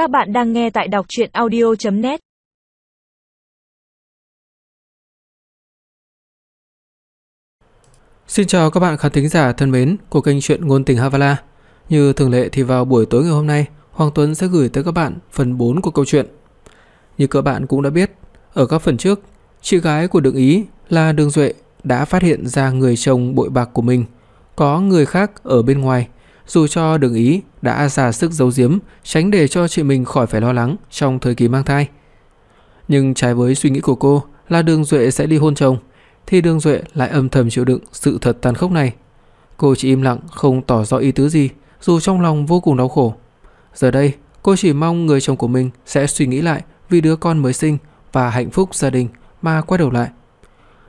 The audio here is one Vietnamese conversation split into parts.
Các bạn đang nghe tại đọc audio net Xin chào các bạn khán thính giả thân mến của kênh truyện ngôn tình Havala. Như thường lệ thì vào buổi tối ngày hôm nay, Hoàng Tuấn sẽ gửi tới các bạn phần 4 của câu chuyện. Như các bạn cũng đã biết, ở các phần trước, chị gái của Đường Ý là Đường Duệ đã phát hiện ra người chồng bội bạc của mình có người khác ở bên ngoài, dù cho Đường Ý đã ra sức giấu giếm, tránh để cho chị mình khỏi phải lo lắng trong thời kỳ mang thai. Nhưng trái với suy nghĩ của cô là Đường Duệ sẽ ly hôn chồng, thì Đường Duệ lại âm thầm chịu đựng sự thật tàn khốc này. Cô chỉ im lặng không tỏ rõ ý tứ gì, dù trong lòng vô cùng đau khổ. Giờ đây, cô chỉ mong người chồng của mình sẽ suy nghĩ lại vì đứa con mới sinh và hạnh phúc gia đình mà quay đầu lại.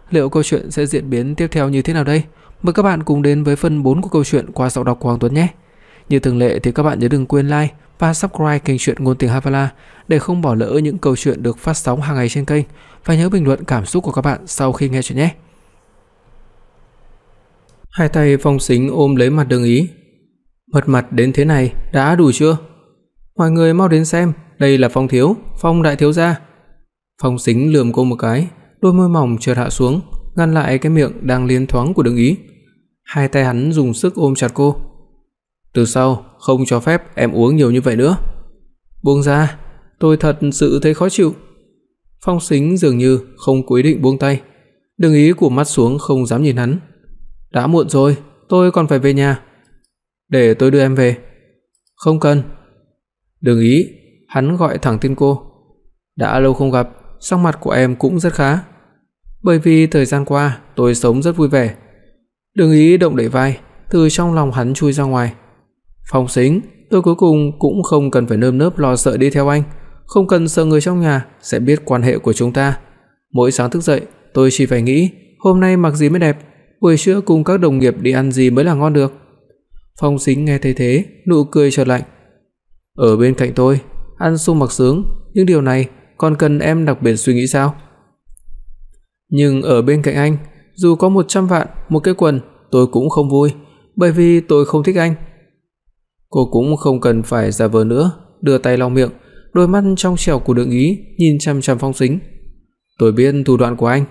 Liệu câu chuyện sẽ diễn biến tiếp theo như thế nào đây? Mời các bạn cùng đến với phần 4 của câu chuyện qua giọng đọc của Hoàng Tuấn nhé. Như thường lệ thì các bạn nhớ đừng quên like và subscribe kênh truyện ngôn tình Havala để không bỏ lỡ những câu chuyện được phát sóng hàng ngày trên kênh và nhớ bình luận cảm xúc của các bạn sau khi nghe chuyện nhé. Hai tay Phong Sính ôm lấy mặt Đường Ý. Mật mặt đến thế này đã đủ chưa? Mọi người mau đến xem, đây là Phong thiếu, Phong đại thiếu gia. Phong Sính lườm cô một cái, đôi môi mỏng chợt hạ xuống, ngăn lại cái miệng đang liên thoáng của Đường Ý. Hai tay hắn dùng sức ôm chặt cô. "Từ sau không cho phép em uống nhiều như vậy nữa." "Buông ra, tôi thật sự thấy khó chịu." Phong Sính dường như không quyết định buông tay, Đường Ý của mắt xuống không dám nhìn hắn. "Đã muộn rồi, tôi còn phải về nhà." "Để tôi đưa em về." "Không cần." Đường Ý, hắn gọi thẳng tên cô. "Đã lâu không gặp, sắc mặt của em cũng rất khá." Bởi vì thời gian qua tôi sống rất vui vẻ. Đừng ý động đậy vai, từ trong lòng hắn chui ra ngoài. Phong Sính, tôi cuối cùng cũng không cần phải nơm nớp lo sợ đi theo anh, không cần sợ người trong nhà sẽ biết quan hệ của chúng ta. Mỗi sáng thức dậy, tôi chỉ phải nghĩ hôm nay mặc gì mới đẹp, buổi trưa cùng các đồng nghiệp đi ăn gì mới là ngon được. Phong Sính nghe thấy thế, nụ cười chợt lạnh. Ở bên cạnh tôi, ăn sung mặc sướng, những điều này còn cần em đặc biệt suy nghĩ sao? Nhưng ở bên cạnh anh, dù có 100 vạn một cái quần, tôi cũng không vui, bởi vì tôi không thích anh. Cô cũng không cần phải giả vờ nữa, đưa tay lau miệng, đôi mắt trong trẻo của Đường Ý nhìn chằm chằm Phong Sính. Tôi biết thủ đoạn của anh,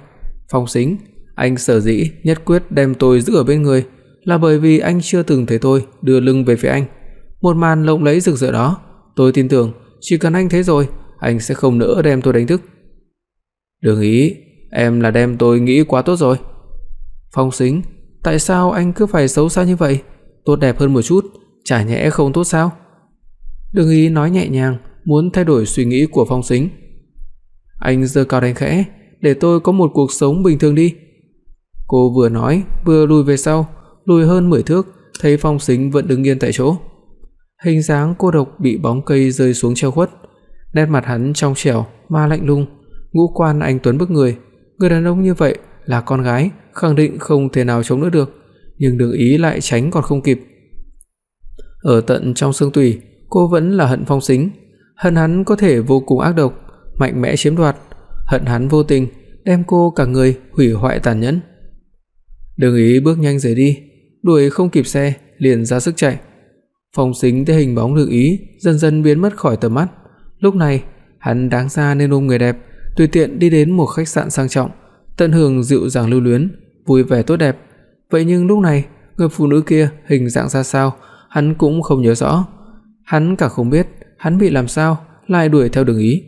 Phong Sính, anh sở dĩ nhất quyết đem tôi giữ ở bên người là bởi vì anh chưa từng thấy tôi đưa lưng về phía anh. Một màn lộng lẫy rực rỡ đó, tôi tin tưởng chỉ cần anh thấy rồi, anh sẽ không nỡ đem tôi đánh thức. Đường Ý, Em là đem tôi nghĩ quá tốt rồi. Phong Sính, tại sao anh cứ phải xấu xa như vậy? Tốt đẹp hơn một chút, chả nhẽ không tốt sao? Đừng ý nói nhẹ nhàng, muốn thay đổi suy nghĩ của Phong Sính. Anh giơ cao đánh khẽ, để tôi có một cuộc sống bình thường đi. Cô vừa nói, vừa lùi về sau, lùi hơn 10 thước, thấy Phong Sính vẫn đứng yên tại chỗ. Hình dáng cô độc bị bóng cây rơi xuống che khuất, nét mặt hắn trong trẻo mà lạnh lùng, ngũ quan anh tuấn bức người, Người đàn ông như vậy là con gái, khẳng định không thể nào chống đỡ được, nhưng Đường Ý lại tránh còn không kịp. Ở tận trong xương tủy, cô vẫn là hận Phong Sính, hận hắn có thể vô cùng ác độc, mạnh mẽ chiếm đoạt, hận hắn vô tình đem cô cả người hủy hoại tàn nhẫn. Đường Ý bước nhanh rời đi, đuổi không kịp xe, liền ra sức chạy. Phong Sính thấy hình bóng Đường Ý dần dần biến mất khỏi tầm mắt. Lúc này, hắn đáng ra nên ôm người đẹp, tùy tiện đi đến một khách sạn sang trọng, tận hưởng dịu dàng lưu luyến, vui vẻ tốt đẹp. Vậy nhưng lúc này, người phụ nữ kia hình dạng ra sao, hắn cũng không nhớ rõ. Hắn cả không biết hắn bị làm sao lại đuổi theo Đường Ý.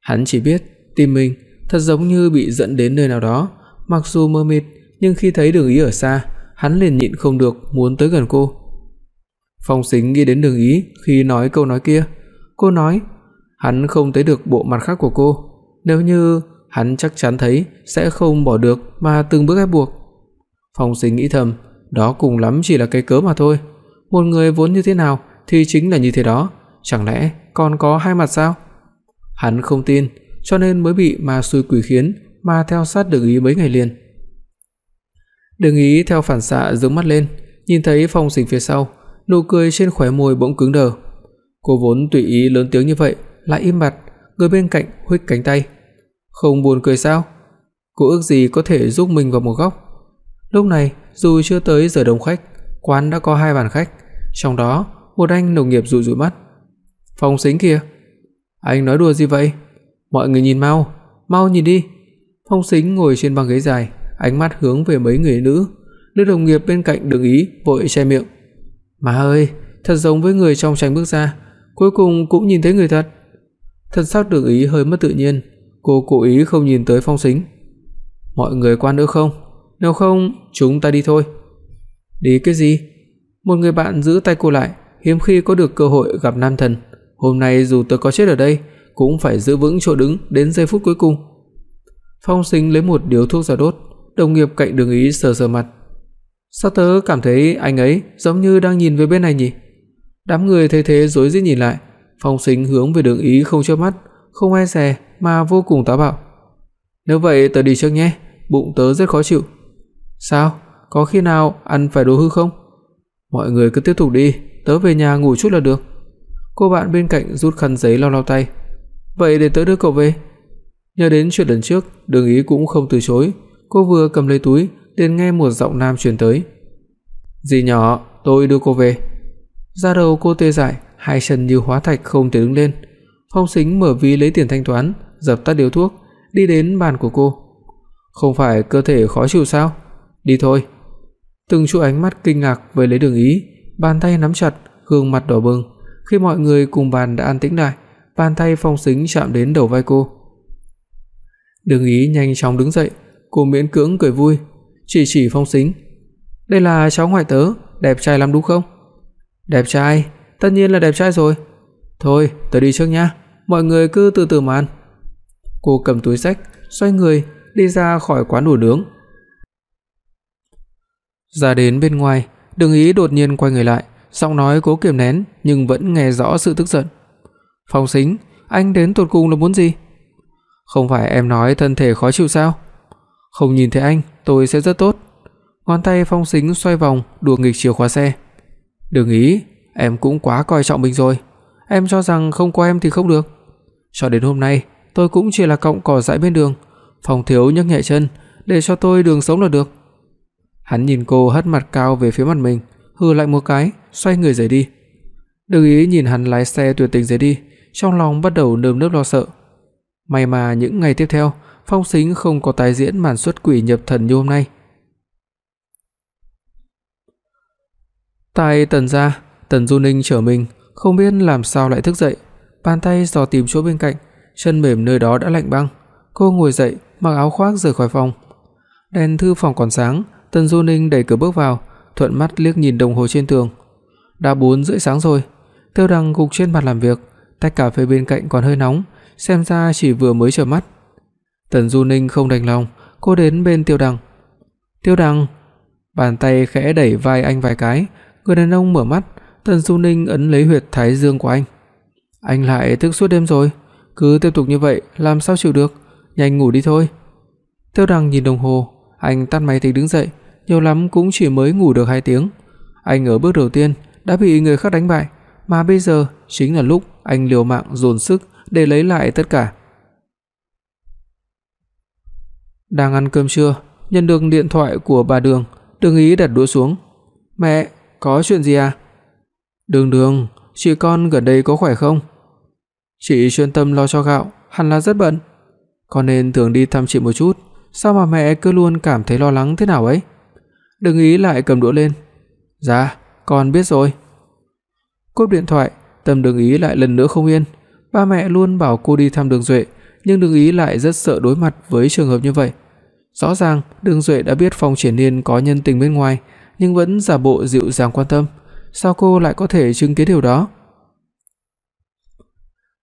Hắn chỉ biết tim mình thật giống như bị dẫn đến nơi nào đó, mặc dù mơ mịt, nhưng khi thấy Đường Ý ở xa, hắn liền nhịn không được muốn tới gần cô. Phong Sính nghĩ đến Đường Ý khi nói câu nói kia, cô nói, hắn không thấy được bộ mặt khác của cô, nếu như hắn chắc chắn thấy sẽ không bỏ được mà từng bước ép buộc. Phong Sinh nghĩ thầm, đó cùng lắm chỉ là cái cớ mà thôi. Một người vốn như thế nào thì chính là như thế đó, chẳng lẽ còn có hai mặt sao? Hắn không tin, cho nên mới bị ma xui quỷ khiến mà theo sát Đường Ý mấy ngày liền. Đường Ý theo phản xạ giương mắt lên, nhìn thấy Phong Sinh phía sau, nụ cười trên khóe môi bỗng cứng đờ. Cô vốn tùy ý lớn tiếng như vậy, lại im bặt, người bên cạnh huých cánh tay. Không buồn cười sao? Cô ước gì có thể giúp mình vào một góc. Lúc này, dù chưa tới giờ đông khách, quán đã có hai bàn khách, trong đó một anh đồng nghiệp dụi dụi mắt. "Phong Sính kìa, Anh nói đùa gì vậy? Mọi người nhìn mau, mau nhìn đi. Phong Sính ngồi trên băng ghế dài, ánh mắt hướng về mấy người nữ. Nữ đồng nghiệp bên cạnh đừng ý vội che miệng. "Má ơi, thật giống với người trong tranh bước ra, cuối cùng cũng nhìn thấy người thật." Thân sắc Đường Ý hơi mất tự nhiên, cô cố ý không nhìn tới Phong Sính. "Mọi người qua nữa không? Nếu không, chúng ta đi thôi." "Đi cái gì?" Một người bạn giữ tay cô lại, hiếm khi có được cơ hội gặp nam thần, hôm nay dù tôi có chết ở đây, cũng phải giữ vững chỗ đứng đến giây phút cuối cùng. Phong Sính lấy một điếu thuốc ra đốt, đồng nghiệp cạnh Đường Ý sờ sờ mặt. Sao tớ cảm thấy anh ấy giống như đang nhìn về bên này nhỉ? Đám người thấy thế rối rít nhìn lại, Phong Sính hướng về Đường Ý không chớp mắt, không e dè mà vô cùng táo bạo. "Nếu vậy tớ đi trước nhé, bụng tớ rất khó chịu." "Sao? Có khi nào ăn phải đồ hư không?" "Mọi người cứ tiếp tục đi, tớ về nhà ngủ chút là được." Cô bạn bên cạnh rút khăn giấy lau lau tay. "Vậy để tớ đưa cậu về." Nhớ đến chuyện lần trước, Đường Ý cũng không từ chối, cô vừa cầm lấy túi, liền nghe một giọng nam truyền tới. "Dì nhỏ, tôi đưa cô về." Da đầu cô tê dại, hai chân như hóa thạch không thể đứng lên. Phong Sính mở ví lấy tiền thanh toán, dập tắt điếu thuốc, đi đến bàn của cô. "Không phải cơ thể khó chịu sao? Đi thôi." Từng chú ánh mắt kinh ngạc với lấy Đường Ý, bàn tay nắm chặt, gương mặt đỏ bừng. Khi mọi người cùng bàn đã an tĩnh lại, bàn tay Phong Sính chạm đến đầu vai cô. Đường Ý nhanh chóng đứng dậy, cô miễn cưỡng cười vui, chỉ chỉ Phong Sính. "Đây là cháu ngoại tớ, đẹp trai lắm đúng không?" "Đẹp trai, tất nhiên là đẹp trai rồi. Thôi, tớ đi trước nhá, mọi người cứ từ từ mà ăn." Cô cầm túi xách, xoay người đi ra khỏi quán đồ nướng. Ra đến bên ngoài, Đường Ý đột nhiên quay người lại, giọng nói cố kiềm nén nhưng vẫn nghe rõ sự tức giận. "Phong Sính, anh đến tụt cùng là muốn gì?" "Không phải em nói thân thể khó chịu sao?" "Không nhìn thấy anh, tôi sẽ rất tốt." Ngón tay Phong Sính xoay vòng đùa nghịch chìa khóa xe. "Đừng ý, em cũng quá coi trọng mình rồi. Em cho rằng không có em thì không được. Cho đến hôm nay, tôi cũng chỉ là cọng cỏ dại bên đường, Phong thiếu nhấc nhẹ chân, để cho tôi đường sống là được." Hắn nhìn cô hất mặt cao về phía mặt mình, hừ lạnh một cái, xoay người rời đi. Đừng ý nhìn hắn lái xe tuyệt tình rời đi, trong lòng bắt đầu nơm nớp lo sợ. May mà những ngày tiếp theo, Phong Sính không có tái diễn màn xuất quỷ nhập thần như hôm nay. Tại Tần gia, Tần Du Ninh trở mình, không biết làm sao lại thức dậy, bàn tay dò tìm chỗ bên cạnh, chân mềm nơi đó đã lạnh băng. Cô ngồi dậy, mặc áo khoác rời khỏi phòng. Đèn thư phòng còn sáng, Tần Du Ninh đẩy cửa bước vào, thuận mắt liếc nhìn đồng hồ trên tường. Đã 4 rưỡi sáng rồi. Tiêu Đằng gục trên bàn làm việc, tách cà phê bên cạnh còn hơi nóng, xem ra chỉ vừa mới chợp mắt. Tần Du Ninh không đành lòng, cô đến bên Tiêu Đằng. "Tiêu Đằng." Bàn tay khẽ đẩy vai anh vài cái, người đàn ông mở mắt, Tần Du Ninh ấn lấy huyệt thái dương của anh. "Anh lại thức suốt đêm rồi, cứ tiếp tục như vậy làm sao chịu được, nhanh ngủ đi thôi." Tiêu Đằng nhìn đồng hồ, anh tắt máy tính đứng dậy, nhiều lắm cũng chỉ mới ngủ được 2 tiếng. Anh ở bước đầu tiên đã bị người khác đánh bại, mà bây giờ chính là lúc anh liều mạng dồn sức để lấy lại tất cả. Đang ăn cơm trưa, nhận được điện thoại của bà Đường, Đường Ý đặt đũa xuống. "Mẹ, có chuyện gì à?" "Đường Đường, chị con gần đây có khỏe không?" "Chị chuyên tâm lo cho gạo, hẳn là rất bận. Con nên thường đi thăm chị một chút, sao mà mẹ cứ luôn cảm thấy lo lắng thế nào ấy?" Đường Ý lại cầm đũa lên. "Dạ, con biết rồi." Cúp điện thoại, tâm Đường Ý lại lần nữa không yên. Ba mẹ luôn bảo cô đi thăm Đường Duệ, nhưng Đường Ý lại rất sợ đối mặt với trường hợp như vậy. Rõ ràng Đường Duệ đã biết Phong Triển Nhiên có nhân tình bên ngoài, nhưng vẫn giả bộ dịu dàng quan tâm, sao cô lại có thể chứng kiến điều đó?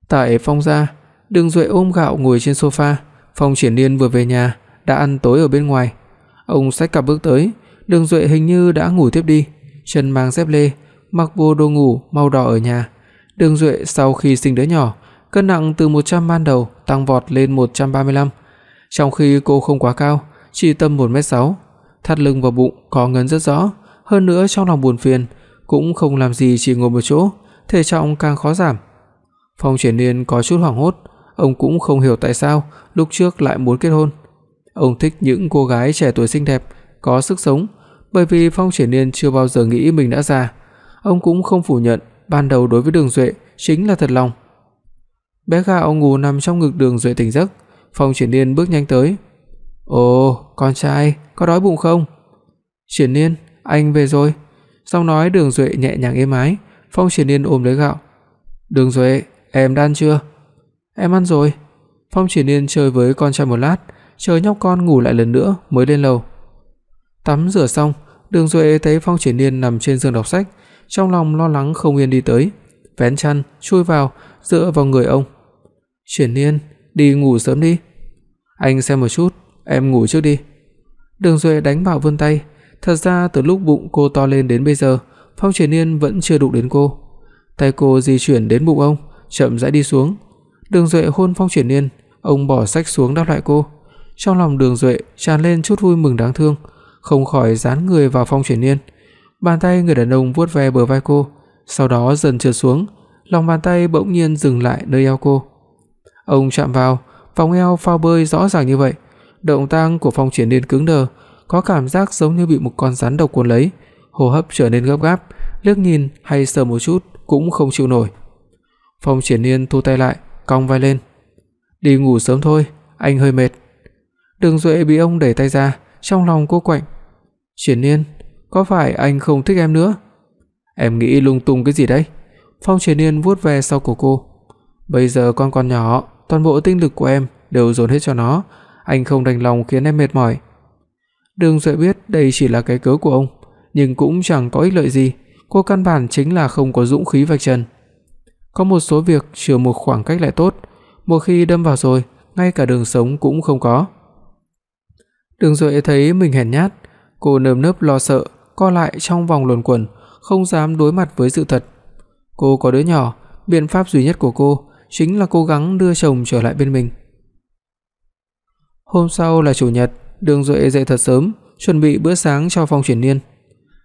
Tại Phong gia, Đường Duệ ôm gạo ngồi trên sofa, Phong Triển Nhiên vừa về nhà, đã ăn tối ở bên ngoài. Ông xách cặp bước tới, Đường Duệ hình như đã ngủ tiếp đi, chân mang dép lê, mặc bộ đồ ngủ màu đỏ ở nhà. Đường Duệ sau khi sinh đứa nhỏ, cân nặng từ 100 ban đầu tăng vọt lên 135, trong khi cô không quá cao, chỉ tầm 1m6, thắt lưng và bụng có ngấn rất rõ, hơn nữa trong lòng buồn phiền, cũng không làm gì chỉ ngồi một chỗ, thể trọng càng khó giảm. Phong Triển Nhiên có chút hoảng hốt, ông cũng không hiểu tại sao lúc trước lại muốn kết hôn. Ông thích những cô gái trẻ tuổi xinh đẹp, có sức sống, bởi vì Phong Triển Nhiên chưa bao giờ nghĩ mình đã già. Ông cũng không phủ nhận ban đầu đối với Đường Duệ chính là thật lòng. Bé gạo ngủ nằm trong ngực Đường Duệ tỉnh giấc, Phong Triển Nhiên bước nhanh tới. "Ồ, con trai, có đói bụng không?" "Triển Nhiên, anh về rồi." Giọng nói Đường Duệ nhẹ nhàng êm ái, Phong Triển Nhiên ôm lấy gạo. "Đường Duệ, em đã ăn chưa?" "Em ăn rồi." Phong Triển Nhiên chơi với con trai một lát, chờ nhóc con ngủ lại lần nữa mới lên lầu. Tắm rửa xong, Đường Duệ thấy Phong Triển Nhiên nằm trên giường đọc sách, trong lòng lo lắng không yên đi tới, vén chăn chui vào, dựa vào người ông. "Triển Nhiên, đi ngủ sớm đi." "Anh xem một chút, em ngủ trước đi." Đường Duệ đánh bảo vươn tay, thật ra từ lúc bụng cô to lên đến bây giờ, Phong Triển Nhiên vẫn chưa đụng đến cô. Tay cô di chuyển đến bụng ông, chậm rãi đi xuống. Đường Duệ hôn Phong Triển Nhiên, ông bỏ sách xuống đáp lại cô. Trong lòng Đường Duệ tràn lên chút vui mừng đáng thương, không khỏi dán người vào Phong Triển Nhiên. Bàn tay người đàn ông vuốt ve bờ vai cô, sau đó dần trượt xuống, lòng bàn tay bỗng nhiên dừng lại nơi eo cô. Ông chạm vào, vòng eo phao bơi rõ ràng như vậy, động tác của Phong Triển Nhiên cứng đờ, có cảm giác giống như bị một con rắn độc cuốn lấy, hô hấp trở nên gấp gáp, liếc nhìn hay sờ một chút cũng không chịu nổi. Phong Triển Nhiên thu tay lại, cong vai lên. "Đi ngủ sớm thôi, anh hơi mệt." Đường Duệ bị ông đẩy tay ra, trong lòng cô quạnh. "Triển Nhiên, có phải anh không thích em nữa?" "Em nghĩ lung tung cái gì đấy?" Phong Triển Nhiên vuốt ve sau cổ cô. "Bây giờ con còn nhỏ, toàn bộ tinh lực của em đều dồn hết cho nó, anh không đành lòng khiến em mệt mỏi." Đường Duệ biết đây chỉ là cái cớ của ông, nhưng cũng chẳng có ích lợi gì, cô căn bản chính là không có dũng khí vạch trần. Có một số việc chừa một khoảng cách lại tốt, một khi đâm vào rồi, ngay cả đường sống cũng không có. Đường Duệ thấy mình hèn nhát, cô nơm nớp lo sợ, co lại trong vòng luẩn quẩn, không dám đối mặt với sự thật. Cô có đứa nhỏ, biện pháp duy nhất của cô chính là cố gắng đưa chồng trở lại bên mình. Hôm sau là chủ nhật, Đường Duệ dậy thật sớm, chuẩn bị bữa sáng cho Phong Triển Nhiên.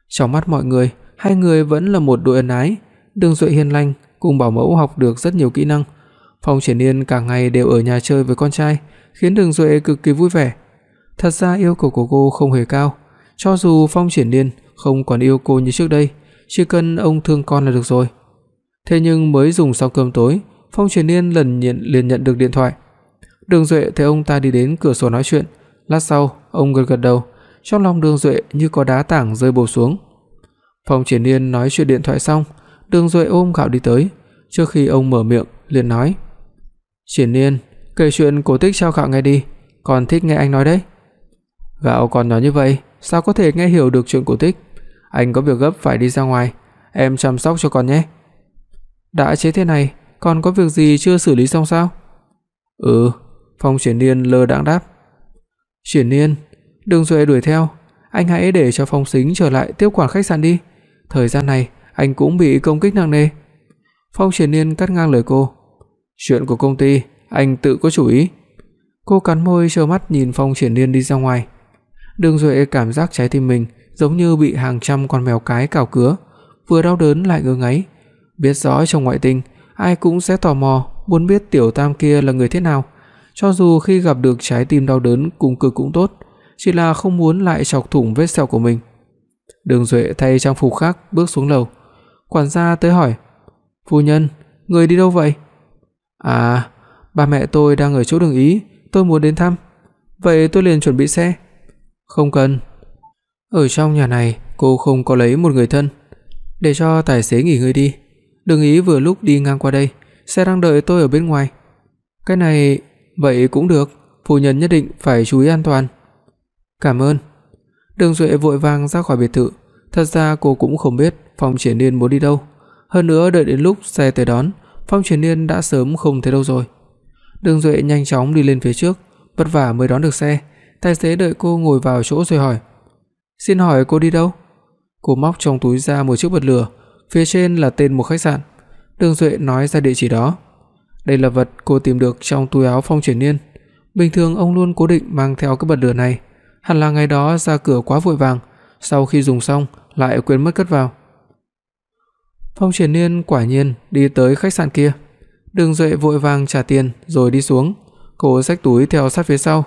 Trong mắt mọi người, hai người vẫn là một đôi ân ái, Đường Duệ hiền lành, cùng bảo mẫu học được rất nhiều kỹ năng. Phong Triển Nhiên cả ngày đều ở nhà chơi với con trai, khiến Đường Duệ cực kỳ vui vẻ. Thật ra yêu cầu của cô không hề cao, cho dù Phong Triển Nhiên không còn yêu cô như trước đây, chỉ cần ông thương con là được rồi. Thế nhưng mới dùng xong cơm tối, Phong Triển Nhiên lần nhận liền nhận được điện thoại. Đường Duệ thấy ông ta đi đến cửa sổ nói chuyện, lát sau, ông gật gật đầu, trong lòng Đường Duệ như có đá tảng rơi bổ xuống. Phong Triển Nhiên nói chuyện điện thoại xong, Đường Duệ ôm gạo đi tới, trước khi ông mở miệng liền nói: "Triển Nhiên, kể chuyện cổ tích cho gạo nghe đi, con thích nghe anh nói đấy." Gạo còn nhỏ như vậy, sao có thể nghe hiểu được chuyện cổ tích? Anh có việc gấp phải đi ra ngoài, em chăm sóc cho con nhé. Đã chế thế này, còn có việc gì chưa xử lý xong sao? Ừ, Phong Triển Nhiên lơ đãng đáp. Triển Nhiên, Đường Duệ đuổi theo, anh hãy để cho Phong Sính trở lại tiếp quản khách sạn đi. Thời gian này anh cũng bị công kích nặng nề. Phong Triển Nhiên cắt ngang lời cô. Chuyện của công ty, anh tự có chủ ý. Cô cắn môi trợn mắt nhìn Phong Triển Nhiên đi ra ngoài. Đường Duệ cảm giác trái tim mình giống như bị hàng trăm con mèo cái cào cứa, vừa đau đớn lại ngứa ngáy. Biết rõ trong ngoại tình, ai cũng sẽ tò mò muốn biết tiểu tam kia là người thế nào, cho dù khi gặp được trái tim đau đớn cùng cực cũng tốt, chỉ là không muốn lại chọc thủng vết sẹo của mình. Đường Duệ thay trang phục khác bước xuống lầu. Quản gia tới hỏi: "Phu nhân, người đi đâu vậy?" "À, ba mẹ tôi đang ở chỗ đường Ý, tôi muốn đến thăm." "Vậy tôi liền chuẩn bị xe." "Không cần." Ở trong nhà này, cô không có lấy một người thân, để cho tài xế nghỉ ngơi đi. Đường Ý vừa lúc đi ngang qua đây, xe đang đợi tôi ở bên ngoài. Cái này vậy cũng được, phu nhân nhất định phải chú ý an toàn. Cảm ơn. Đường Duệ vội vàng ra khỏi biệt thự, thật ra cô cũng không biết Phong Triển Nhiên muốn đi đâu, hơn nữa đợi đến lúc xe tới đón, Phong Triển Nhiên đã sớm không thấy đâu rồi. Đường Duệ nhanh chóng đi lên phía trước, vất vả mới đón được xe, tài xế đợi cô ngồi vào chỗ rồi hỏi: "Xin hỏi cô đi đâu?" Cô móc trong túi ra một chiếc bật lửa, phía trên là tên một khách sạn. Đường Duệ nói ra địa chỉ đó. Đây là vật cô tìm được trong túi áo Phong Triển Nhiên. Bình thường ông luôn cố định mang theo cái bật lửa này, hẳn là ngày đó ra cửa quá vội vàng, sau khi dùng xong lại quên mất cất vào. Phong Triển Nhiên quả nhiên đi tới khách sạn kia. Đường Duệ vội vàng trả tiền rồi đi xuống, cô xách túi theo sát phía sau.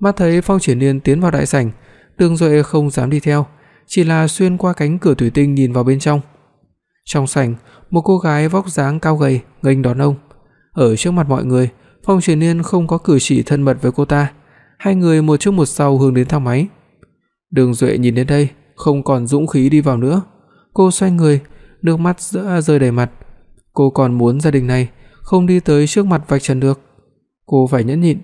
Mắt thấy Phong Triển Nhiên tiến vào đại sảnh, Đường Duệ không dám đi theo, chỉ là xuyên qua cánh cửa thủy tinh nhìn vào bên trong. Trong sảnh, một cô gái vóc dáng cao gầy nghênh đón ông. Ở trước mặt mọi người, Phong Triển Nhiên không có cử chỉ thân mật với cô ta. Hai người một trước một sau hướng đến thang máy. Đường Duệ nhìn đến đây, không còn dũng khí đi vào nữa. Cô xoay người, nước mắt rã rơi đầy mặt. Cô còn muốn gia đình này không đi tới trước mặt vạch trần được. Cô phải nhẫn nhịn.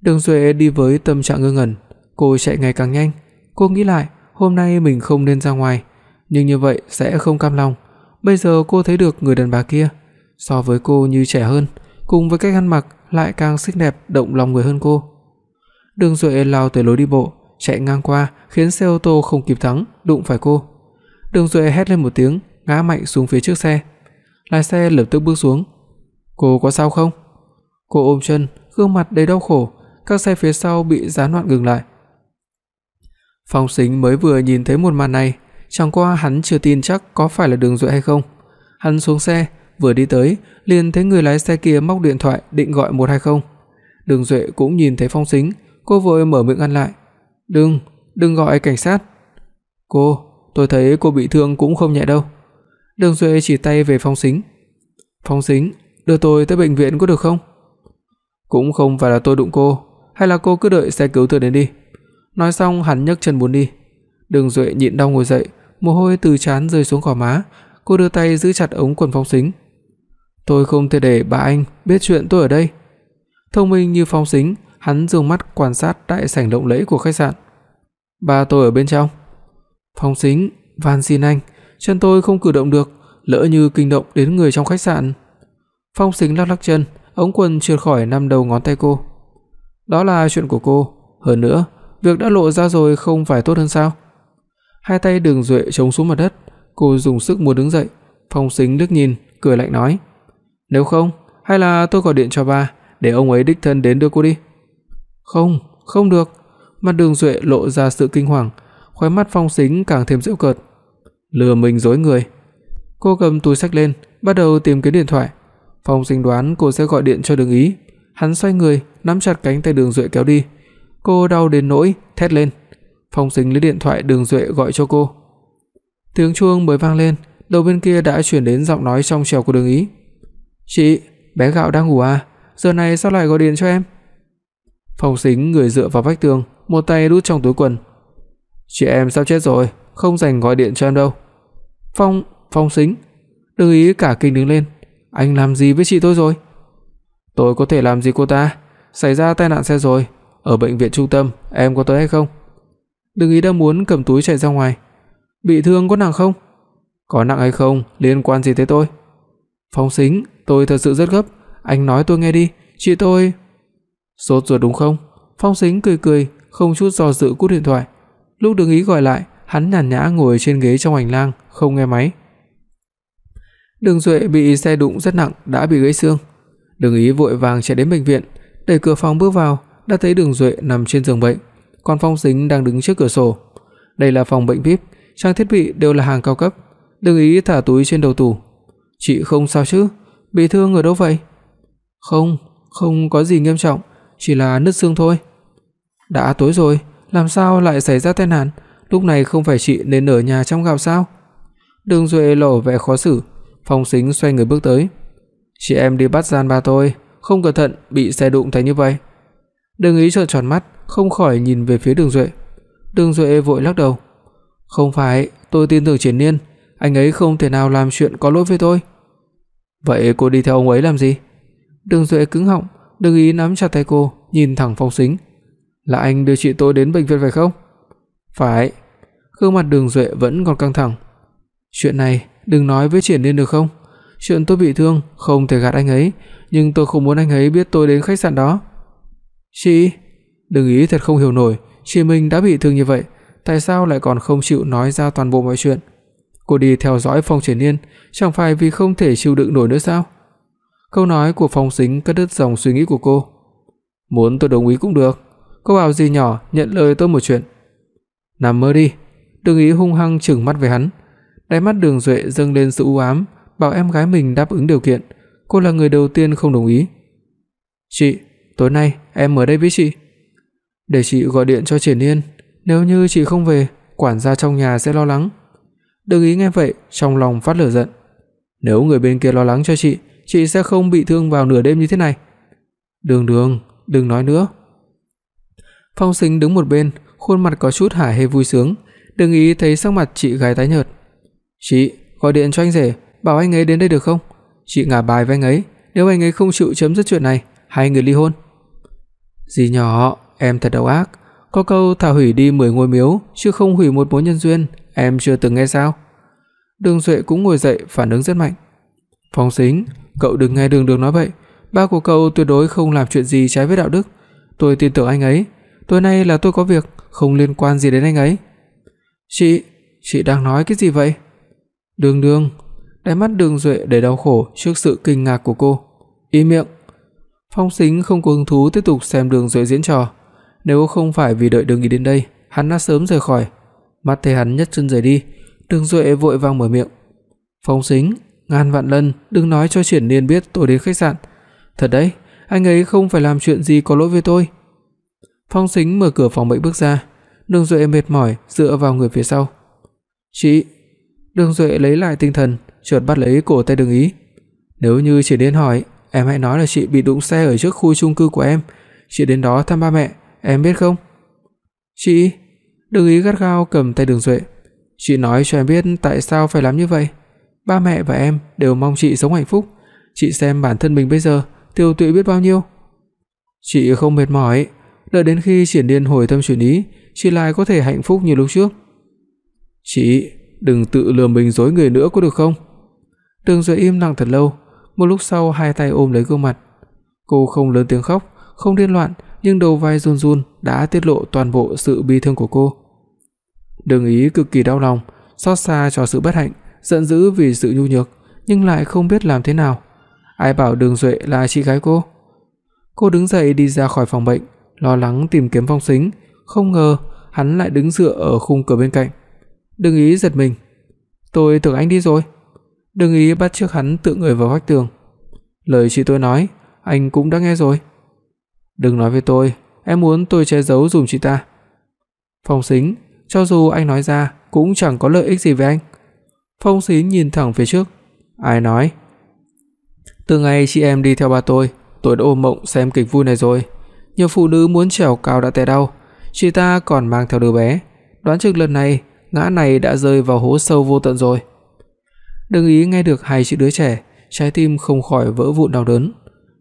Đường Duệ đi với tâm trạng ngơ ngẩn, cô chạy ngày càng nhanh. Cô nghĩ lại, hôm nay mình không nên ra ngoài, nhưng như vậy sẽ không cam lòng. Bây giờ cô thấy được người đàn bà kia, so với cô như trẻ hơn, cùng với cách ăn mặc lại càng xinh đẹp động lòng người hơn cô. Đường Duệ lao tới lối đi bộ, chạy ngang qua, khiến xe ô tô không kịp thắng, đụng phải cô. Đường Duệ hét lên một tiếng, ngã mạnh xuống phía trước xe. Lái xe lập tức bước xuống. "Cô có sao không?" Cô ôm chân, gương mặt đầy đau khổ, các xe phía sau bị gián đoạn ngừng lại. Phong Sính mới vừa nhìn thấy một màn này, chẳng qua hắn chưa tin chắc có phải là Đường Duệ hay không. Hắn xuống xe, vừa đi tới, liền thấy người lái xe kia móc điện thoại định gọi 120. Đường Duệ cũng nhìn thấy Phong Sính, cô vội mở miệng ngăn lại. "Đừng, đừng gọi cảnh sát." "Cô, tôi thấy cô bị thương cũng không nhẹ đâu." Đường Duệ chỉ tay về Phong Sính. "Phong Sính, đưa tôi tới bệnh viện có được không?" "Cũng không phải là tôi đụng cô, hay là cô cứ đợi xe cứu thương đến đi." Nói xong hắn nhấc chân muốn đi. Đường Duệ nhịn đau ngồi dậy, mồ hôi từ trán rơi xuống gò má, cô đưa tay giữ chặt ống quần Phong Sính. "Tôi không thể để bà anh biết chuyện tôi ở đây." Thông minh như Phong Sính, hắn dùng mắt quan sát đại sảnh lộng lẫy của khách sạn. "Ba tôi ở bên trong." Phong Sính, van xin anh, chân tôi không cử động được, lỡ như kinh động đến người trong khách sạn. Phong Sính lắc lắc chân, ống quần trượt khỏi năm đầu ngón tay cô. Đó là chuyện của cô, hơn nữa, việc đã lộ ra rồi không phải tốt hơn sao? Hai tay Đường Duệ chống xuống mặt đất, cô dùng sức muốn đứng dậy, Phong Sính liếc nhìn, cười lạnh nói: "Nếu không, hay là tôi gọi điện cho ba, để ông ấy đích thân đến đưa cô đi." "Không, không được." Mặt Đường Duệ lộ ra sự kinh hoàng, khóe mắt Phong Sính càng thêm giễu cợt. Lừa mình dối người. Cô cầm túi xách lên, bắt đầu tìm kiếm điện thoại. Phong Sính đoán cô sẽ gọi điện cho Đường Ý, hắn xoay người, nắm chặt cánh tay Đường Duệ kéo đi. Cô đau đến nỗi thét lên. Phong Sính lấy điện thoại Đường Duệ gọi cho cô. Tiếng chuông mới vang lên, đầu bên kia đã truyền đến giọng nói trong trẻo của Đường Ý. "Chị, bé gạo đang ngủ à? Giờ này sao lại gọi điện cho em?" Phong Sính người dựa vào vách tường, một tay đút trong túi quần. "Chị em sao chết rồi, không rảnh gọi điện cho em đâu." Phong, Phong Sính, đừng Ý cả kinh đứng lên, "Anh làm gì với chị tôi rồi?" "Tôi có thể làm gì cô ta? Xảy ra tai nạn xe rồi, ở bệnh viện trung tâm, em có tới hay không?" Đừng ý đang muốn cầm túi chạy ra ngoài. "Bị thương có nặng không?" "Có nặng hay không, liên quan gì tới tôi?" "Phong Sính, tôi thật sự rất gấp, anh nói tôi nghe đi, chị tôi..." "Sốt ruột đúng không?" Phong Sính cười cười, không chút do dự cúp điện thoại. Lúc Đường Ý gọi lại, hắn nhàn nhã ngồi trên ghế trong hành lang, không nghe máy. Đường Duệ bị xe đụng rất nặng, đã bị gãy xương. Đường Ý vội vàng chạy đến bệnh viện, đẩy cửa phòng bước vào, đã thấy Đường Duệ nằm trên giường bệnh, còn Phong Sính đang đứng trước cửa sổ. Đây là phòng bệnh VIP, trang thiết bị đều là hàng cao cấp. Đường Ý thả túi trên đầu tủ. "Chị không sao chứ? Bị thương ở đâu vậy?" "Không, không có gì nghiêm trọng, chỉ là nứt xương thôi." "Đã tối rồi, làm sao lại xảy ra tai nạn? Lúc này không phải chị nên ở nhà trong gạo sao?" Đường Duệ lộ vẻ khó xử, Phong Sính xoay người bước tới. "Chị em đi bắt gian ba tôi, không cẩn thận bị xe đụng thành như vậy." Đường Ý trợn tròn mắt, không khỏi nhìn về phía Đường Duệ. Đường Duệ vội lắc đầu. "Không phải, tôi tin tưởng Triển Nhiên, anh ấy không thể nào làm chuyện có lỗi với tôi." "Vậy cô đi theo ông ấy làm gì?" Đường Duệ cứng họng, Đường Ý nắm chặt tay cô, nhìn thẳng Phong Sính. "Là anh đưa chị tôi đến bệnh viện phải không?" "Phải." Gương mặt Đường Duệ vẫn còn căng thẳng. "Chuyện này đừng nói với Triển Liên được không? Chuyện tôi bị thương không thể gạt anh ấy, nhưng tôi không muốn anh ấy biết tôi đến khách sạn đó." "Chị?" Đừng ý thật không hiểu nổi, chị mình đã bị thương như vậy, tại sao lại còn không chịu nói ra toàn bộ mọi chuyện? Cô đi theo dõi Phong Triển Nhiên, chẳng phải vì không thể chịu đựng nổi nữa sao? Câu nói của Phong Sính cắt đứt dòng suy nghĩ của cô. Muốn tôi đồng ý cũng được, cô bảo gì nhỏ nhận lời tôi một chuyện. Nằm mơ đi. Đường ý hung hăng trừng mắt với hắn. Đáy mắt Đường Duệ dâng lên sự u ám, bảo em gái mình đáp ứng điều kiện, cô là người đầu tiên không đồng ý. "Chị, tối nay em ở đây với chị." "Để chị gọi điện cho Triển Nhiên, nếu như chị không về, quản gia trong nhà sẽ lo lắng." Đừng ý nghe vậy, trong lòng phát lửa giận. "Nếu người bên kia lo lắng cho chị, chị sẽ không bị thương vào nửa đêm như thế này." "Đường Đường, đừng nói nữa." Phong Sính đứng một bên, khuôn mặt có chút hả hê vui sướng, đừng ý thấy sắc mặt chị gái tái nhợt. "Chị, gọi điện cho anh rể, bảo anh ấy đến đây được không? Chị ngả bài với anh ấy, nếu anh ấy không chịu chấm dứt chuyện này, hai người ly hôn." "Dì nhỏ, em thật độc ác, có câu thà hủy đi 10 ngôi miếu chứ không hủy một mối nhân duyên, em chưa từng nghe sao?" Đường Duệ cũng ngồi dậy phản ứng rất mạnh. "Phong Sính, cậu đừng nghe Đường Đường nói vậy, ba của cậu tuyệt đối không làm chuyện gì trái với đạo đức, tôi tin tưởng anh ấy, tối nay là tôi có việc, không liên quan gì đến anh ấy." "Chị, chị đang nói cái gì vậy?" "Đường Đường." Đáy mắt Đường Duệ đầy đau khổ trước sự kinh ngạc của cô. "Im miệng." Phong Sính không có hứng thú tiếp tục xem Đường Duệ diễn trò, nếu không phải vì đợi Đường Ý đến đây, hắn đã sớm rời khỏi. Mắt thấy hắn nhấc chân rời đi, Đường Duệ vội vàng mở miệng. "Phong Sính, ngàn vạn lần đừng nói cho Triển Liên biết tôi đến khách sạn. Thật đấy, anh ấy không phải làm chuyện gì có lỗi với tôi." Phong Sính mở cửa phòng bệnh bước ra, Đường Duệ mệt mỏi dựa vào người phía sau. "Chị." Đường Duệ lấy lại tinh thần, chợt bắt lấy cổ tay Đường Ý. "Nếu như Triển Liên hỏi, em hãy nói là chị bị đụng xe ở trước khu chung cư của em, chị đến đó thăm ba mẹ, em biết không?" "Chị?" đừng Ý gắt gao cầm tay Đường Duệ. "Chị nói cho em biết tại sao phải làm như vậy. Ba mẹ và em đều mong chị sống hạnh phúc, chị xem bản thân mình bây giờ tiêu tụy biết bao nhiêu." "Chị không mệt mỏi, đợi đến khi Triển Điên hồi tâm chuyển ý, chị lại có thể hạnh phúc như lúc trước." "Chị, đừng tự lừa mình dối người nữa có được không?" Đường Duệ im lặng thật lâu, một lúc sau hai tay ôm lấy gương mặt. Cô không lớn tiếng khóc, không điên loạn, nhưng đầu vai run run đã tiết lộ toàn bộ sự bi thương của cô. Đường Ý cực kỳ đau lòng, xót xa cho sự bất hạnh, giận dữ vì sự nhu nhược, nhưng lại không biết làm thế nào. Ai bảo Đường Duệ là chị gái cô? Cô đứng dậy đi ra khỏi phòng bệnh, lo lắng tìm kiếm Phong Sính, không ngờ hắn lại đứng dựa ở khung cửa bên cạnh. Đường Ý giật mình. "Tôi tưởng anh đi rồi." Đường Ý bắt trước hắn tựa người vào vách tường. "Lời chị tôi nói, anh cũng đã nghe rồi." "Đừng nói với tôi, em muốn tôi che giấu dùm chị ta." Phong Sính, cho dù anh nói ra cũng chẳng có lợi ích gì với anh. Phong Sính nhìn thẳng phía trước. Ai nói? Từ ngày chị em đi theo ba tôi, tôi đã ôm mộng xem kịch vui này rồi. Nhiều phụ nữ muốn trèo cao đã té đau, chị ta còn mang theo đứa bé, đoán chừng lần này ngã này đã rơi vào hố sâu vô tận rồi. Đừng ý nghe được hai chữ đứa trẻ, trái tim không khỏi vỡ vụn đau đớn.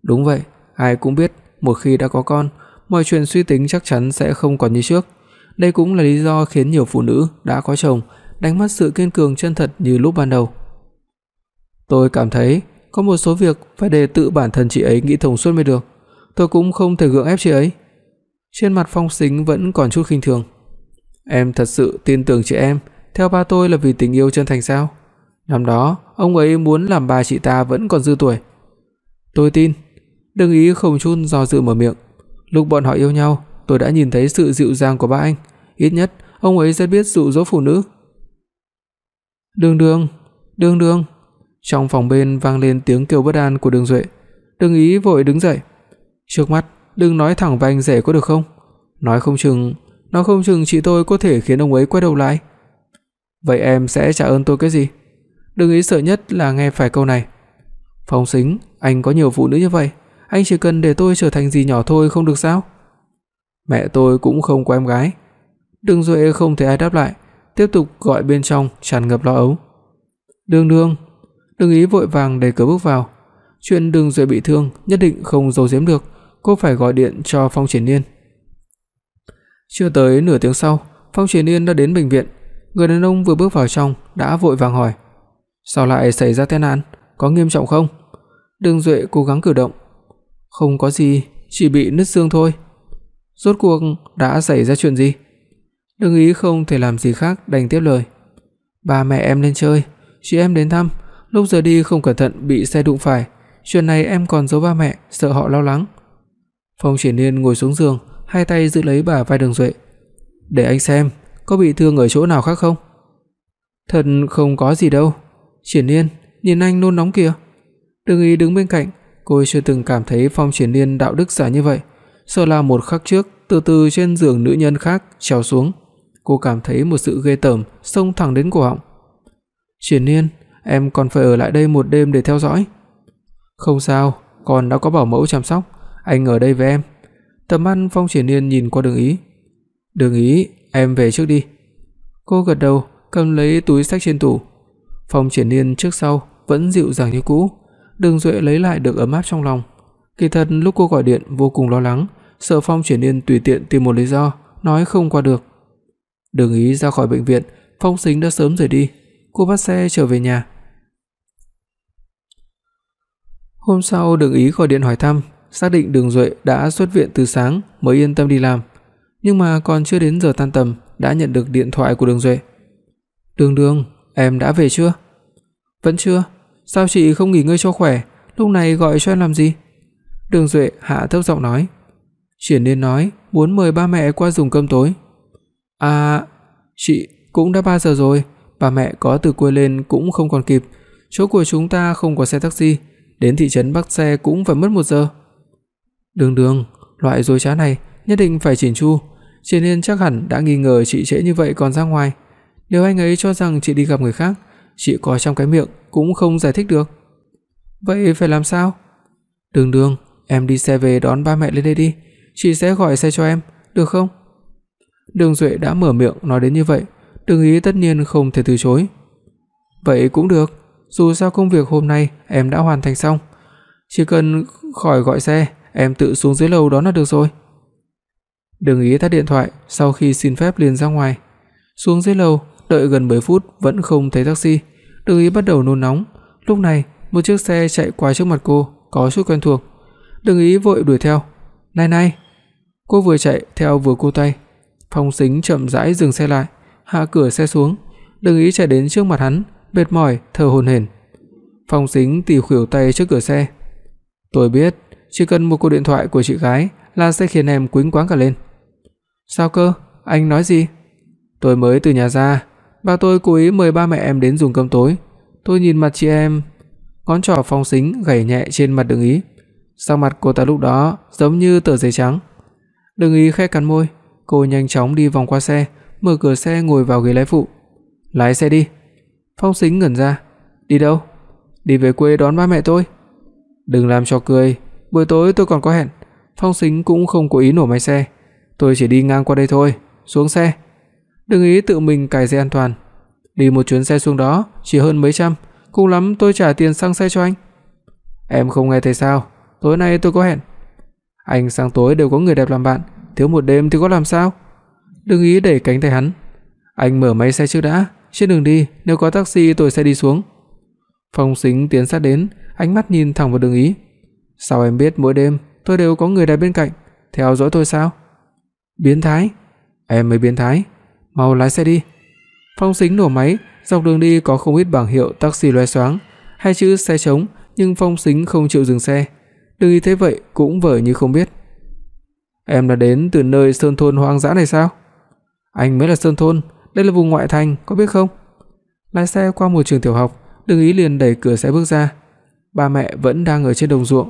Đúng vậy, ai cũng biết một khi đã có con, mọi chuyện suy tính chắc chắn sẽ không còn như trước. Đây cũng là lý do khiến nhiều phụ nữ đã có chồng đánh mất sự kiên cường chân thật như lúc ban đầu. Tôi cảm thấy có một số việc phải để tự bản thân chị ấy nghĩ thông suốt mới được. Tôi cũng không thể gượng ép chị ấy. Trên mặt Phong Sính vẫn còn chút khinh thường. Em thật sự tin tưởng chị em, theo ba tôi là vì tình yêu chân thành sao? Năm đó, ông ấy muốn làm bà chị ta vẫn còn dư tuổi. Tôi tin. Đừng ý không chút do dự mở miệng. Lúc bọn họ yêu nhau, tôi đã nhìn thấy sự dịu dàng của ba anh, ít nhất ông ấy rất biết dụ dỗ phụ nữ. Đường Đường, Đường Đường. Trong phòng bên vang lên tiếng kêu bất an của Đường Duệ. Đường Ý vội đứng dậy. Trước mắt, đừng nói thẳng với anh rể có được không? Nói không chừng, nói không chừng chị tôi có thể khiến ông ấy quay đầu lại. Vậy em sẽ trả ơn tôi cái gì? Đường Ý sợ nhất là nghe phải câu này. Phong Sính, anh có nhiều phụ nữ như vậy, anh chỉ cần để tôi trở thành gì nhỏ thôi không được sao? Mẹ tôi cũng không có em gái. Đường Duệ không thấy ai đáp lại, tiếp tục gọi bên trong tràn ngập lo âu. "Đường Đường." Đường Ý vội vàng đẩy cửa bước vào. Chuyện Đường Duệ bị thương nhất định không giấu giếm được, cô phải gọi điện cho Phong Triển Nhiên. Chưa tới nửa tiếng sau, Phong Triển Nhiên đã đến bệnh viện. Người đàn ông vừa bước vào trong đã vội vàng hỏi: "Sao lại xảy ra tai nạn? Có nghiêm trọng không?" Đường Duệ cố gắng cử động. "Không có gì, chỉ bị nứt xương thôi." Rốt cuộc đã xảy ra chuyện gì? Đương ý không thể làm gì khác đành tiếp lời. Ba mẹ em lên chơi, chị em đến thăm, lúc giờ đi không cẩn thận bị xe đụng phải, chuyện này em còn giấu ba mẹ, sợ họ lo lắng. Phong Triển Nhiên ngồi xuống giường, hai tay giữ lấy bả vai Đường Duệ. "Để anh xem, có bị thương ở chỗ nào khác không?" "Thật không có gì đâu." Triển Nhiên, nhìn anh nôn nóng kìa. Đường Ý đứng bên cạnh, cô chưa từng cảm thấy Phong Triển Liên đạo đức giả như vậy, sợ là một khắc trước từ từ trên giường nữ nhân khác trèo xuống, cô cảm thấy một sự ghê tởm xông thẳng đến cổ họng. "Triển Liên, em còn phải ở lại đây một đêm để theo dõi." Không sao, con đã có bảo mẫu chăm sóc, anh ở đây với em. Tầm mắt Phong Triển Liên nhìn qua Đường Ý. "Đường Ý, em về trước đi." Cô gật đầu, cầm lấy túi xách trên tủ. Phong Triển Liên trước sau vẫn dịu dàng như cũ, Đường Duệ lấy lại được ấm áp trong lòng. Kỳ thật lúc cô gọi điện vô cùng lo lắng, sợ Phong Triển Nhiên tùy tiện tìm một lý do nói không qua được. Đường Ý ra khỏi bệnh viện, Phong Sính đã sớm rời đi, cô bắt xe trở về nhà. Hôm sau Đường Ý gọi điện hỏi thăm, xác định Đường Duệ đã xuất viện từ sáng mới yên tâm đi làm, nhưng mà còn chưa đến giờ tan tầm đã nhận được điện thoại của Đường Duệ. "Đường Đường, em đã về chưa?" "Vẫn chưa. Sao chị không nghỉ ngơi cho khỏe, lúc này gọi cho em làm gì?" Đường Duệ hạ thấp giọng nói. Triển Nhiên nói muốn mời ba mẹ qua dùng cơm tối. "À, chị cũng đã 3 giờ rồi, ba mẹ có từ quê lên cũng không còn kịp, chỗ của chúng ta không có xe taxi, đến thị trấn bắt xe cũng phải mất 1 giờ." Đường Đường, loại rối trá này nhất định phải chỉnh chu, Triển Nhiên chắc hẳn đã nghi ngờ chị trễ như vậy còn ra ngoài. Nếu anh ấy cho rằng chị đi gặp người khác, chị có trong cái miệng cũng không giải thích được. Vậy phải làm sao? Đường Đường, em đi xe về đón ba mẹ lên đây đi, chị sẽ gọi xe cho em, được không? Đường Duệ đã mở miệng nói đến như vậy, Đường Ý tất nhiên không thể từ chối. Vậy cũng được, dù sao công việc hôm nay em đã hoàn thành xong, chỉ cần khỏi gọi xe, em tự xuống dưới lầu đón là được rồi. Đường Ý tắt điện thoại, sau khi xin phép liền ra ngoài. Xuống dưới lầu, đợi gần 10 phút vẫn không thấy taxi, Đường Ý bắt đầu nôn nóng. Lúc này, một chiếc xe chạy qua trước mặt cô, có chút quen thuộc. Đường Ý vội đuổi theo. "Này này!" Cô vừa chạy theo vừa cô tay. Phong Sính chậm rãi dừng xe lại, hạ cửa xe xuống, Đường Ý chạy đến trước mặt hắn, mệt mỏi thở hổn hển. Phong Sính tỉ khuỷu tay trước cửa xe. "Tôi biết, chỉ cần một cuộc điện thoại của chị gái là sẽ khiến em quĩnh quáng cả lên." "Sao cơ? Anh nói gì?" "Tôi mới từ nhà ra, ba tôi cố ý mời ba mẹ em đến dùng cơm tối. Tôi nhìn mặt chị em." Ngón trỏ Phong Sính gảy nhẹ trên mặt Đường Ý. Sắc mặt cô ta lúc đó giống như tờ giấy trắng. Đường Ý khẽ cắn môi, cô nhanh chóng đi vòng qua xe, mở cửa xe ngồi vào ghế lái phụ. "Lái xe đi." Phong Sính ngẩn ra. "Đi đâu?" "Đi về quê đón ba mẹ tôi." "Đừng làm cho cười, buổi tối tôi còn có hẹn." Phong Sính cũng không cố ý nổ máy xe. "Tôi chỉ đi ngang qua đây thôi, xuống xe." Đừng ý tự mình cài dây an toàn. Đi một chuyến xe xuống đó chỉ hơn mấy trăm, cùng lắm tôi trả tiền xăng xe cho anh. Em không nghe thấy sao? Tối nay tôi có hẹn. Anh sáng tối đều có người đẹp làm bạn, thiếu một đêm thì có làm sao? Đừng ý đẩy cánh tay hắn. Anh mở máy xe trước đã, trên đường đi nếu có taxi tôi sẽ đi xuống. Phong Sính tiến sát đến, ánh mắt nhìn thẳng vào Đường Ý. Sao em biết mỗi đêm tôi đều có người đẹp bên cạnh, theo dõi tôi sao? Biến thái? Em mới biến thái. Mau lái xe đi. Phong Sính nổ máy, dọc đường đi có không ít bảng hiệu taxi loé xoáng, hai chữ xe trống, nhưng Phong Sính không chịu dừng xe. Đừng ý thế vậy cũng vờ như không biết. Em là đến từ nơi sơn thôn hoang dã này sao? Anh mới là sơn thôn, đây là vùng ngoại thành, có biết không? Lái xe qua một trường tiểu học, Đừng ý liền đẩy cửa xe bước ra. Ba mẹ vẫn đang ở trên đồng ruộng,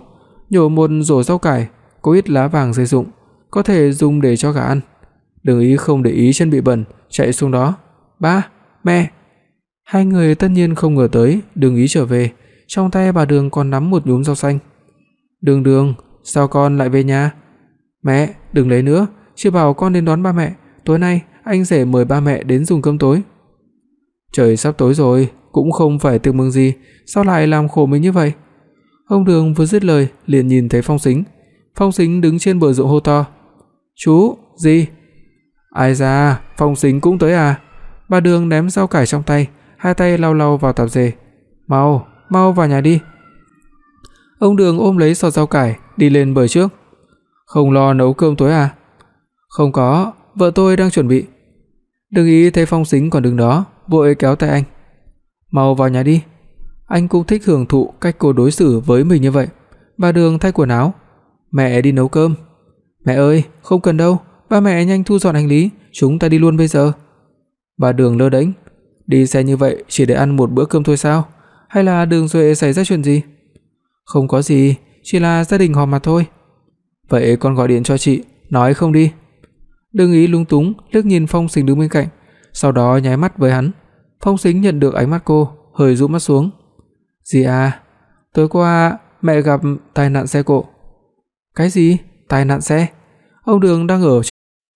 nhổ một rổ rau cải, có ít lá vàng rơi rụng, có thể dùng để cho gà ăn. Đừng ý không để ý chân bị bẩn, chạy xuống đó. "Ba, mẹ." Hai người tất nhiên không ngờ tới Đường Ý trở về, trong tay bà Đường còn nắm một nhúm rau xanh. "Đường Đường, sao con lại về nhà?" "Mẹ, đừng lấy nữa, chưa bảo con đến đón ba mẹ, tối nay anh rể mời ba mẹ đến dùng cơm tối." Trời sắp tối rồi, cũng không phải tương mừng gì, sao lại làm khổ mình như vậy? Ông Đường vừa dứt lời, liền nhìn thấy Phong Sính. Phong Sính đứng trên bờ ruộng hô to: "Chú, gì?" "Ai da, Phong Sính cũng tới à?" Bà Đường ném rau cải trong tay, hai tay lau lau vào tạp dề. "Mau, mau vào nhà đi." Ông Đường ôm lấy sọt rau cải, đi lên bờ trước. "Không lo nấu cơm tối à?" "Không có, vợ tôi đang chuẩn bị." Đừng ý thấy Phong Sính còn đứng đó, vội kéo tay anh. "Mau vào nhà đi." Anh cũng thích hưởng thụ cách cô đối xử với mình như vậy. Bà Đường thay quần áo, "Mẹ đi nấu cơm." "Mẹ ơi, không cần đâu, ba mẹ nhanh thu dọn hành lý, chúng ta đi luôn bây giờ." Bà Đường lơ đễnh, "Đi xe như vậy chỉ để ăn một bữa cơm thôi sao? Hay là Đường Duệ xảy ra chuyện gì?" "Không có gì, chỉ là gia đình họp mà thôi." "Vậy con gọi điện cho chị, nói không đi." Đường ý lúng túng liếc nhìn Phong Sính đứng bên cạnh, sau đó nháy mắt với hắn. Phong Sính nhận được ánh mắt cô, hơi rũ mắt xuống. "Gì à? Tối qua mẹ gặp tai nạn xe cộ. Cái gì? Tai nạn xe? Ông Đường đang ở